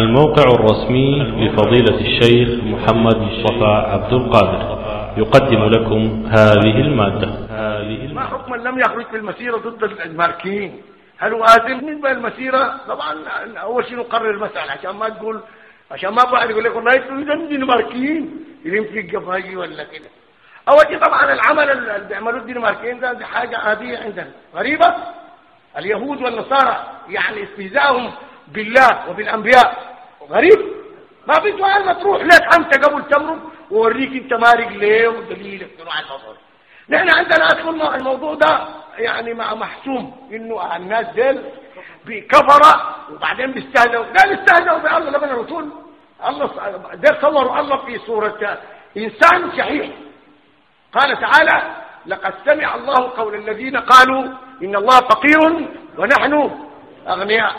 الموقع الرسمي لفضيلة الشيخ محمد مصطفى عبد القادر. يقدم لكم هذه المادة. ما حكم من لم يخرج في المسيرة ضد الماركين؟ هل هو آثم؟ بالنسبة للمسيرة طبعا أول شيء نقرر المسألة عشان ما تقول عشان ما بعد يقول لك والله أنتوا دنماركيين يلم في قفاجي ولا كده. أول شيء طبعا العمل اللي بيعملوه الدنماركيين ده حاجة عادية عندنا. غريبة؟ اليهود والنصارى يعني استهزاءهم بالله وبالأنبياء. غريب. ما في سؤال مطروح لك أنت قبل تمرق ووريك أنت مارق ليه ودليلك. الموضوع. نحن عندنا أصل الموضوع ده يعني مع محسوم إنه الناس ديل بكفرة وبعدين بيستهزئوا ده بيستهزئوا بالله لمن الرسول الله ده صوروا الله في صورة إنسان شحيح قال تعالى لقد سمع الله قول الذين قالوا إن الله فقير ونحن أغنياء.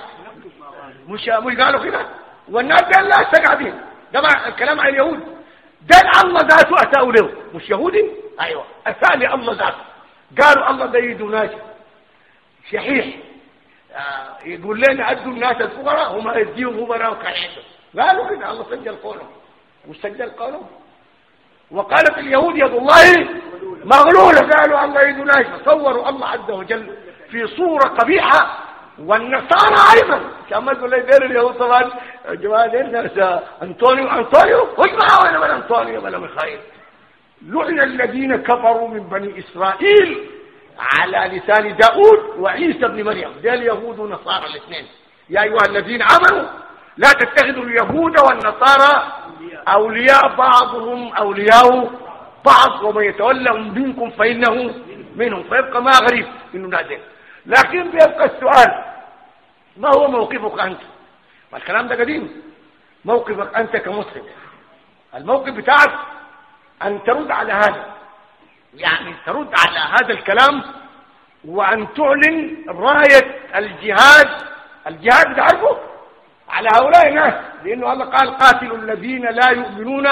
مش مش قالوا كده؟ والناس قال لا استقعدين ده الكلام عن اليهود. ده الله ذاته أتاه له. مش يهودي؟ أيوة. أتى الله ذاته. قالوا الله ده يدو ناس. شحيح. آه يقول لنا أدوا الناس الفقراء وما يديهم فقراء عندهم قالوا كده الله سجل قولهم. وسجل قولهم؟ وقالت اليهود يد الله مغلولة. قالوا الله يد ناس. صوروا الله عز وجل في صورة قبيحة. والنصارى أيضا. كما تقول لي دير اليهود طبعا. جماعة دير أنطونيو؟ أنطونيو؟ واجمعوا ولا من أنطونيو؟ ولا ميخائيل لعن الذين كفروا من بني إسرائيل على لسان داود وعيسى بن مريم. ده اليهود والنصارى الاثنين. يا أيها الذين آمنوا لا تتخذوا اليهود والنصارى أولياء بعضهم أولياء بعض. ومن يتولهم منكم فإنه منهم. فيبقى ما غريب. إنه نادر. لكن بيبقى السؤال ما هو موقفك أنت؟ والكلام ده قديم. موقفك أنت كمسلم. الموقف بتاعك أن ترد على هذا. يعني ترد على هذا الكلام وأن تعلن راية الجهاد. الجهاد بتعرفه؟ على هؤلاء الناس. لأنه الله قال قاتلوا الذين لا يؤمنون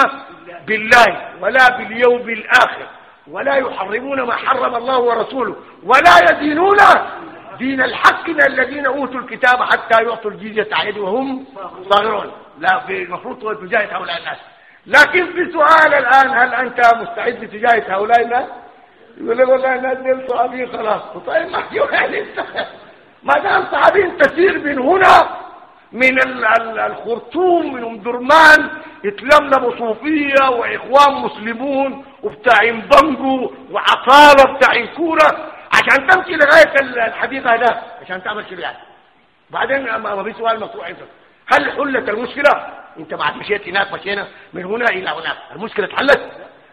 بالله ولا باليوم الآخر ولا يحرمون ما حرم الله ورسوله ولا يدينون دين الحق الذين أوتوا الكتاب حتى يعطوا الجزية عن يد وهم صاغرون. لا المفروض تجاهد هؤلاء الناس. لكن في سؤال الآن هل أنت مستعد لتجاهد هؤلاء الناس؟ يقول لك والله الناس دول صحابيين خلاص. طيب ما ما دام صحابيين تسير من هنا من الخرطوم من ام درمان يتلملموا صوفية وإخوان مسلمون وبتاع بنجو وعطالة بتاع كورة. عشان تمشي لغاية الحديقة هذا عشان تعمل شنو بعدين ما في سؤال مطروح عندك. هل حلت المشكلة؟ انت بعد مشيت هناك مشينا من هنا إلى هناك. المشكلة اتحلت.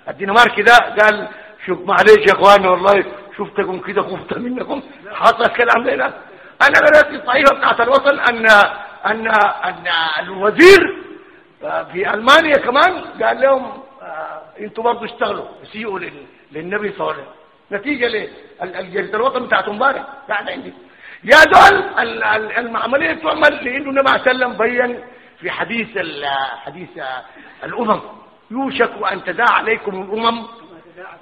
الدنماركي ده قال شوف معلش يا إخواني والله شفتكم كده خفت منكم. حصل كلام لنا. أنا قرأت الصحيفة بتاعت الوطن ان ان أن الوزير في ألمانيا كمان قال لهم أنتوا برضه اشتغلوا سيئوا للنبي صلى الله عليه وسلم. نتيجة ليه الجريدة الوطن بتاعت امبارح قاعد عندي. يا دول المعملية تعمل لإنه النبي عليه وسلم بين في حديث حديث الأمم. يوشك أن تداعى عليكم الأمم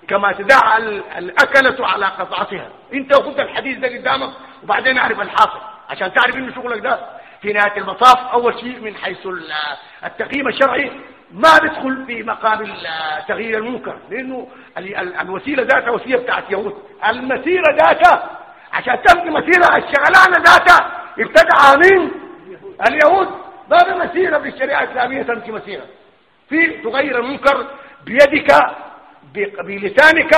كما تداعى الأكلة على قطعتها. أنت خذ الحديث ده قدامك وبعدين أعرف الحاصل عشان تعرف إنه شغلك ده. في نهاية المطاف أول شيء من حيث التقييم الشرعي ما بيدخل في مقام تغيير المنكر لأنه الوسيلة ذاتها وسيلة بتاعت يهود. المسيرة ذاتها عشان تبقي مسيرة الشغلانة ذاتها ابتدعها مين اليهود باب مسيرة في الشريعة الإسلامية تمشي مسيرة. في تغير المنكر بيدك بلسانك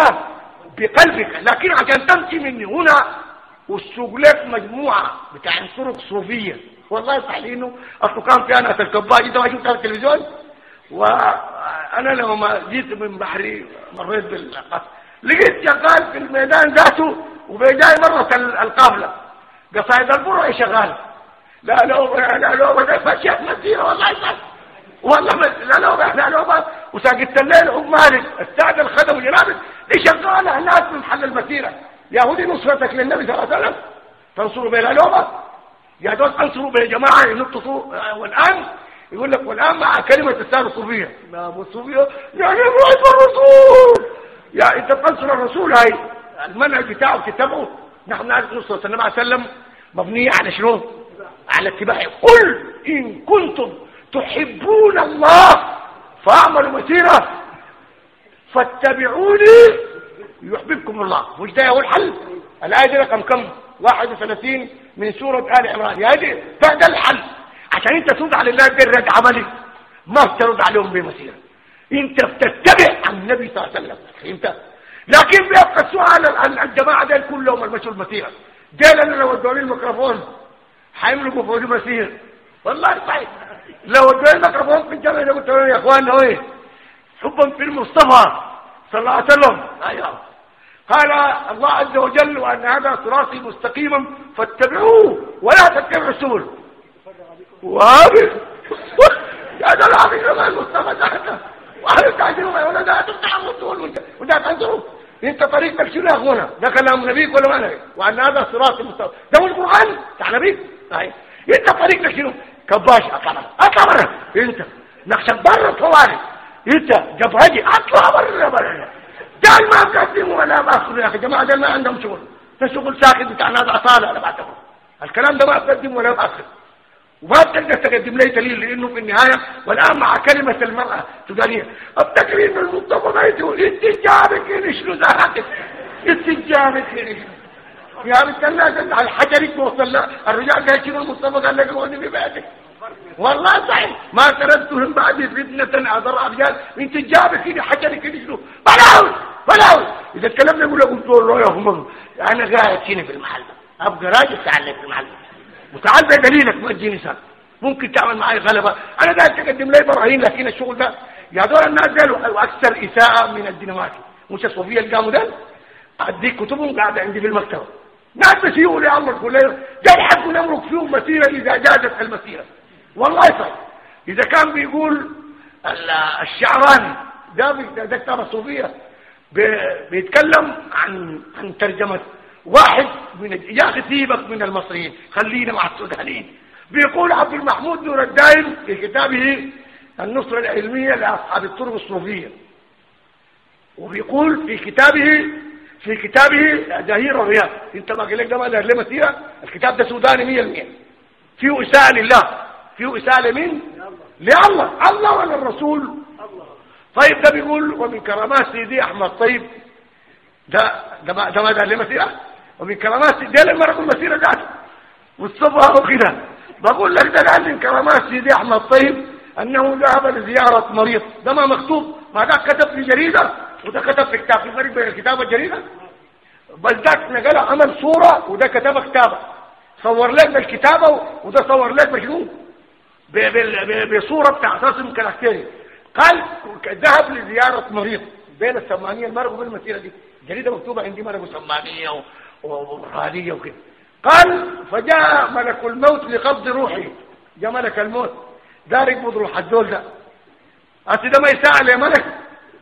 بقلبك. لكن عشان تمشي من هنا والسوق لك مجموعه بتاع طرق صوفيه والله صح انه اصله كان في أنا الكباجي ده ما شفت على التلفزيون وأنا لما جيت من بحري مريت بالقصر لقيت شغال في الميدان ذاته وبيجاي مرة القافلة قصايد البرع شغال لا لو لا لو ده فشيخ مسيرة والله صح والله لا لو إحنا لو وساقت الليل ام مالك السعد الخدم والجنابل دي شغالة هناك من محل المسيرة يهودي نصرتك للنبي صلى الله عليه وسلم تنصروا بين العلومة يا دول انصروا بين جماعة ينططوا والآن؟ يقول لك والآن مع كلمة السنة الصوفية. ما ابو الصوفية. يعني رأيت الرسول. يا انت تنصر الرسول هاي. المنهج بتاعه تتبعه نحن نعرف نصرة النبي عليه وسلم مبنية على شنو؟ على اتباعه قل إن كنتم تحبون الله فأعملوا مسيرة فاتبعوني يحببكم الله. مش ده هو الحل؟ الآية دي رقم كم؟ 31 من سورة آل عمران. يا دي ده الحل. عشان انت ترد على الله جرد عملي ما ترد عليهم بمسيرة انت بتتبع عن النبي صلى الله عليه وسلم. فهمت؟ لكن بيبقى السؤال الجماعة دول كلهم المشوا المسيرة قال أنا لو ادوني الميكروفون حيملوا بفوزي مسير والله صحيح. لو ادوني الميكروفون في الجامعة قلت لهم يا إخواننا إيه؟ حبا في المصطفى صلى الله عليه وسلم. أيوه. قال الله عز وجل وأن هذا صراطي مستقيما فاتبعوه ولا تتبعوا السبل. وهذا هذا العظيم المصطفى تحته وهذا تعجلوا ولا ده تفتح الرسول وده تنظروا انت طريقك شنو يا اخونا ده كلام نبيك ولا ما نبيك؟ وأن هذا صراط المستقيم ده هو القران بتاع نبيك صحيح انت طريقك شنو كباش اطلع اطلع انت. نقشك برا طوالي. انت. جبهجي أطلع برا برا ده ما مقدم ولا باخر يا أخي جماعة ده ما عندهم شغل. ده شغل ساكت بتاع ناس أصالة أنا بعتبره. الكلام ده ما بقدم ولا باخر وما بتقدر تقدم لي دليل لأنه في النهاية والآن مع كلمة المرأة تدانيه التكريم المصطفى ما يقول إنت جابك شنو زهقك إنت جابك يا بنت الله على الحجر توصل الرجال قال شنو؟ المصطفى قال لك هو في بيتك والله صحيح. ما تردتهم بعد فتنة أضر أرجال إنت جابك كده حجر كده شنو؟ بلاوي بلاوي. إذا الكلام يقول لك قلت له يا هم أنا قاعد هنا في المحل. أبقى راجل تعلم في المحل. وتعال بدليلك ما تجيني سنة ممكن تعمل معي غلبة. أنا قاعد تقدم لي براهين لكن الشغل ده يا دول الناس قالوا أكثر إساءة من الدنمارك مش الصوفية اللي قاموا ده أديك كتبهم قاعدة عندي في المكتبة. ناس بسيئوا لي الله كل ده الحق نمرق فيهم مسيرة إذا جازت المسيرة. والله صحيح. إذا كان بيقول الشعراني ده ده كتاب الصوفية بيتكلم عن عن ترجمة واحد من يا أخي سيبك من المصريين خلينا مع السودانيين. بيقول عبد المحمود نور الدائم في كتابه النصرة العلمية لأصحاب الطرق الصوفية. وبيقول في كتابه في كتابه جهير الرياض. انت ما قال لك ده ما له مسيره الكتاب ده سوداني 100% فيه إساءة لله. فيه إساءة لمين؟ لله. الله ولا الرسول طيب ده بيقول ومن كرامات سيدي أحمد. طيب ده ده ما ده ما ده مسيرة؟ ومن كرامات سيدي لما رقم المسيرة ذاته والصبغه وكده بقول لك ده قال من كرامات سيدي أحمد. طيب أنه ذهب لزيارة مريض. ده ما مكتوب. ما ده كتب في جريدة وده كتب في كتاب في فرق بين الكتاب والجريدة. بس ده نقل عمل صورة وده كتب كتابة. صور لك بالكتابة وده صور لك بشنو بصورة بتاع رسم كاركتيري. قال ذهب لزيارة مريض بين السمانية المرء وبين المسيرة دي. جريدة مكتوبة عندي مرق سمانية وبرهانيه وكده. قال فجاء ملك الموت لقبض روحي. جاء ملك الموت. دار يقبض روح الدول ده. أتي ده ما يساعد يا ملك.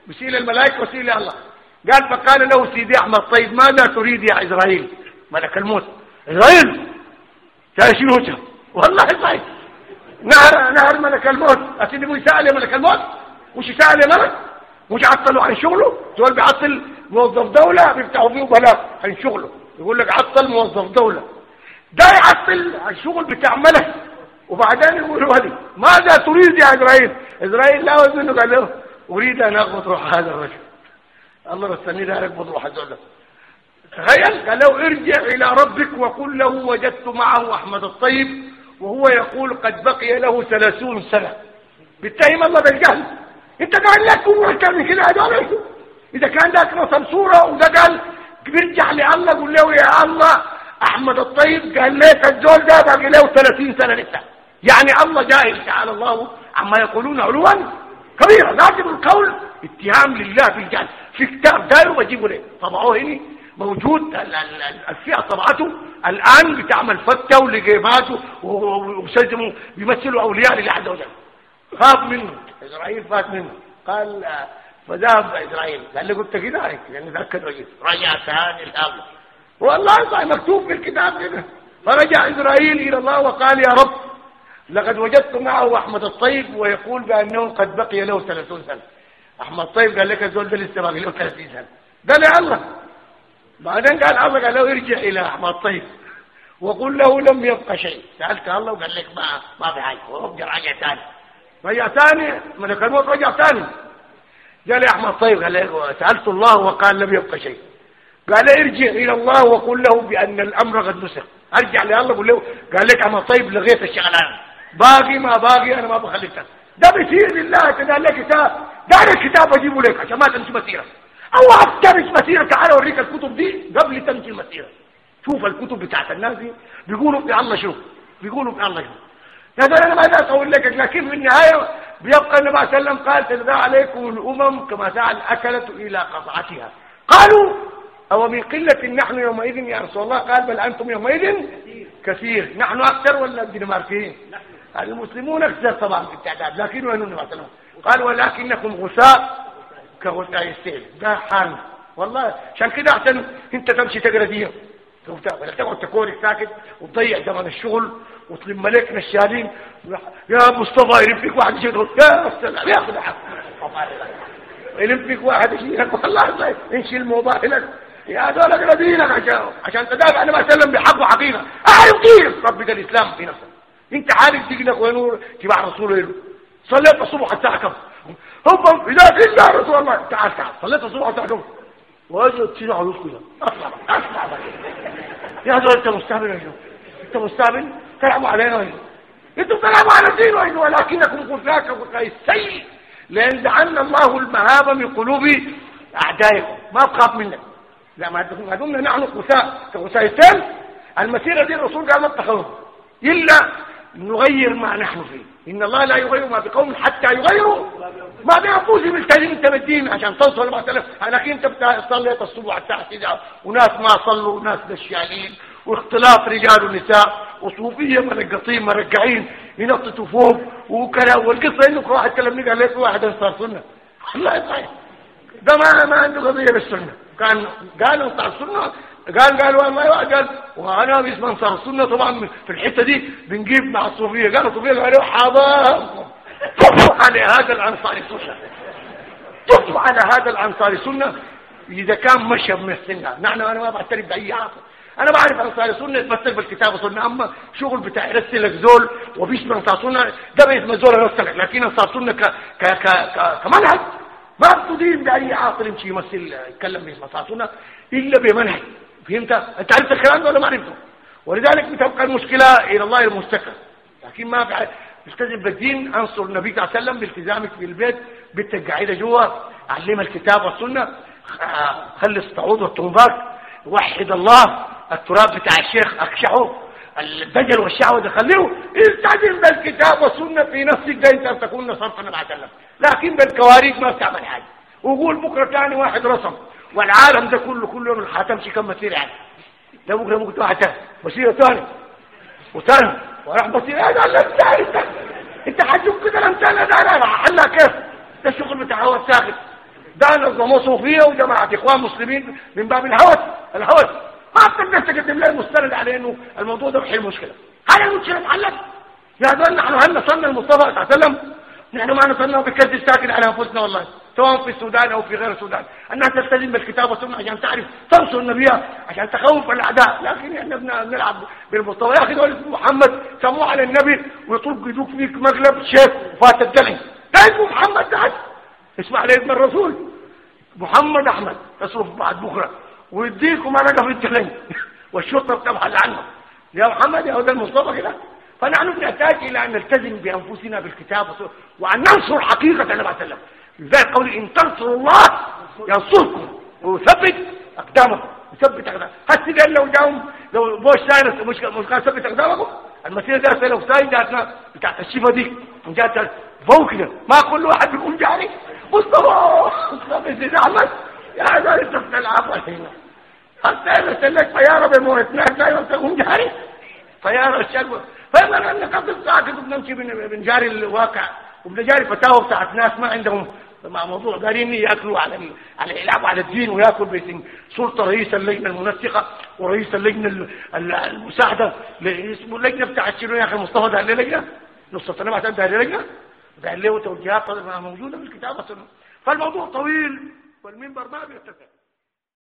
بشيل الملائكة وشيل الله. قال فقال له سيدي أحمد طيب ماذا تريد يا إسرائيل؟ ملك الموت. إسرائيل! تعال شنو والله صحيح نهر نهر ملك الموت. أسيدي مو يسأل يا ملك الموت؟ مش يسأل ملك مش عطلوا عن شغله. تقول بيعطل موظف دولة بيفتحوا فيه بلاغ عن شغله. يقول لك عطل موظف دولة. ده يعطل عن الشغل بتاع ملك. وبعدين يقول ولي ماذا تريد يا إسرائيل؟ إسرائيل لا وزنه قال له أريد أن أقبض روح هذا الرجل. الله مستني ده يقبض روح هذا تخيل. قال له ارجع إلى ربك وقل له وجدت معه أحمد الطيب وهو يقول قد بقي له ثلاثون سنة. بيتهم الله بالجهل. انت قال لك امور أكثر من كده هدول إذا كان ده رسم صورة وده قال بيرجع لله قول له يا الله أحمد الطيب قال لك الزول ده باقي له 30 سنة لسه. يعني الله جاهل تعالى الله عما يقولون علوا كبيرا. لازم القول اتهام لله بالجهل في كتاب دايره بجيبه ليه؟ طبعوه هنا موجود الفئة طبعته. الآن بتعمل فتة ولقيماته وبيسلموا بيمثلوا أولياء لله عز وجل. خاف منه. إسرائيل فات منه. قال فذهب إسرائيل. قال له قلت كده يعني ذاك الرجل رجع ثاني الأمر. والله صحيح مكتوب في الكتاب كده. فرجع إسرائيل إلى الله وقال يا رب لقد وجدت معه أحمد الطيب ويقول بأنه قد بقي له 30 سنة. أحمد الطيب قال لك الزول ده لسه باقي له 30 سنة. قال يا الله. بعدين قال الله قال له ارجع إلى أحمد الطيب. وقل له لم يبقى شيء. سألت الله وقال لك ما ما في حاجة. ورجع رجع ثاني رجع ثاني ملك الموت رجع ثاني. قال يا أحمد طيب قال له سألت الله وقال لم يبقى شيء. قال ارجع إلى الله وقل له بأن الأمر قد نسخ. أرجع لله قول له قال لك أحمد طيب لغيت الشغلانه باقي ما باقي أنا ما بخليك ده بيصير لله قال لك كتاب. دار الكتاب أجيبه لك عشان ما تمشي مسيرة. أو افترس مسيرة؟ تعال أوريك الكتب دي قبل تمشي المسيرة. شوف الكتب بتاعت الناس دي. بيقولوا في الله شوف بيقولوا في الله شوف. هذا أنا ما أقول لك لكن في النهاية بيبقى النبي صلى الله عليه وسلم قال تدعى عليكم الأمم كما دعا الاكله إلى قطعتها. قالوا أو من قلة نحن يومئذ يا رسول الله؟ قال بل أنتم يومئذ كثير. نحن أكثر ولا الدنماركيين؟ المسلمون أكثر طبعا في التعداد لكن وين النبي صلى الله عليه وسلم؟ قال ولكنكم غثاء كغثاء السيل. ده حال. والله عشان كده احسن انت تمشي تقرأ دي ولا تقعد تكورك ساكت وتضيع زمن الشغل وتلم لك نشالين يا مصطفى يلم فيك واحد يشيل يا سلام ياخذ حق يلم فيك واحد يشيلك والله يشيل موبايلك يا دولك لدينك عشان عشان تدافع عن ما سلم بحق وحقيقه اعرف دينك ربك الإسلام في نفسك أنت عارف دينك وينور تبع رسوله. له صليت الصبح الساعة كم هم اذا إلا رسول الله. تعال تعال. صليت الصبح الساعة كم واجي تشيل على كده اطلع اطلع يا دول أنت مستهبل ولا أنت مستهبل؟ تلعبوا علينا ولا أنتم تلعبوا على ولا ولكنكم غثاك غثاء السيء لأن جعلنا الله المهابه من قلوب أعدائكم. ما بخاف منك. لا ما دمنا نحن غثاء كغثاء السيل المسيره دي الرسول قال ما اتخذوا إلا نغير ما نحن فيه. إن الله لا يغير ما بقوم حتى يغيروا ما بأنفسهم. الكريم إنت بالدين عشان توصل ما تلف لكن إنت صليت الصبح الساعة 9 وناس ما صلوا وناس دشالين واختلاط رجال ونساء. وصوفيه مرقطين مرقعين ينططوا فوق وكلام. والقصة انه واحد كلمني قال لي واحد أنصار سنة؟ الله يطيب ده ما ما عنده قضية بالسنة. كان قال أنصار سنة. قال قال والله قال وأنا باسم أنصار السنة طبعا في الحتة دي بنجيب مع الصوفيه قال الصوفيه قالوا حاضر طفوا على هذا الأنصار سنة. طفوا على هذا الأنصار سنة. إذا كان مشى من السنة. نحن أنا ما بعترف بأي عاقل أنا بعرف انصار سنه يتمثل بالكتاب والسنة أما شغل بتاع يرسلك زول وباسم أنصار سنة ده باسم زول يرسلك لكن أنصار سنة ك ك ك كمنهج. ما بتدين باي عاقل يمشي يمثل يتكلم باسم أنصار سنة إلا بمنهج. فهمت؟ أنت عرفت الكلام ده ولا ما عرفته؟ ولذلك بتبقى المشكلة إلى الله المستقر لكن ما في تلتزم بالدين أنصر النبي صلى الله عليه وسلم بالتزامك في البيت بنتك قاعدة جوا علم الكتاب والسنة خلص الطعود والطنبات وحد الله التراب بتاع الشيخ اكشعه الدجل والشعوه ده خليه التزم بالكتاب والسنة في نفسك ده انت تكون نصرت النبي عليه لكن بالكوارث ما بتعمل حاجة وقول بكره ثاني واحد رسم والعالم ده كله كل يوم حتمشي كم مسيره يعني ده بكره ممكن واحد مسيره ثاني وثاني وراح مسيره هذا لا انت انت حتشوف كده لم تانا ده أنا حلها كيف ده الشغل بتاع هو الساخن ده نظموه صوفيه وجماعة إخوان مسلمين من باب الهوس الهوس. ما تقدر تقدم لي المستند على إنه الموضوع ده بحل مشكلة. هل المشكلة اتحلت يا دول نحن هل نصلنا المصطفى صلى الله عليه وسلم. نحن ما نصلنا بكذب ساكن على أنفسنا والله سواء في السودان أو في غير السودان. الناس تلتزم بالكتاب والسنة عشان تعرف تنصر النبي عشان تخوف الأعداء. لكن إحنا بنلعب بالمصطفى. يا أخي دول محمد سموه على النبي ويطلق يدوك فيك مقلب شيخ فات الدلع ده اسمه محمد ده. اسمع لي ابن الرسول. محمد أحمد تصرف بعد بكرة. ويديكم أنا في الدلع والشرطة بتبحث عنه يا محمد يا هذا المصطفى كده. فنحن نحتاج إلى أن نلتزم بأنفسنا بالكتاب وأن ننصر حقيقة النبي صلى الله عليه وسلم. لذلك قول إن تنصروا الله ينصركم. ويثبت أقدامكم. يثبت أقدامكم. حتى قال لو جاهم لو بوش ساينس مش مش قال ثبت أقدامكم المسيره ده لو جاتنا بتاعت الشفا دي جات فوق كده ما كل واحد بيكون جاري. مصطفى مصطفى سيدي أحمد. يا هذا انت العفو هنا حتى طيارة بموت هناك لا تكون جاري؟ طيارة الشلوة. فانا أنا قبل ساعة كنت بنمشي بنجاري الواقع. وبنجاري فتاوى بتاعت ناس ما عندهم مع موضوع قاعدين يأكلوا على على يلعبوا على الدين وياكل بيت سلطة رئيس اللجنة المنسقة ورئيس اللجنة المساعدة اسمه اللجنة بتاعت شنو يا أخي مصطفى؟ ده لجنه نص السنة بعد ده لجنه ده له توجيهات موجودة في الكتاب والسنة فالموضوع طويل والمنبر ما بيرتفع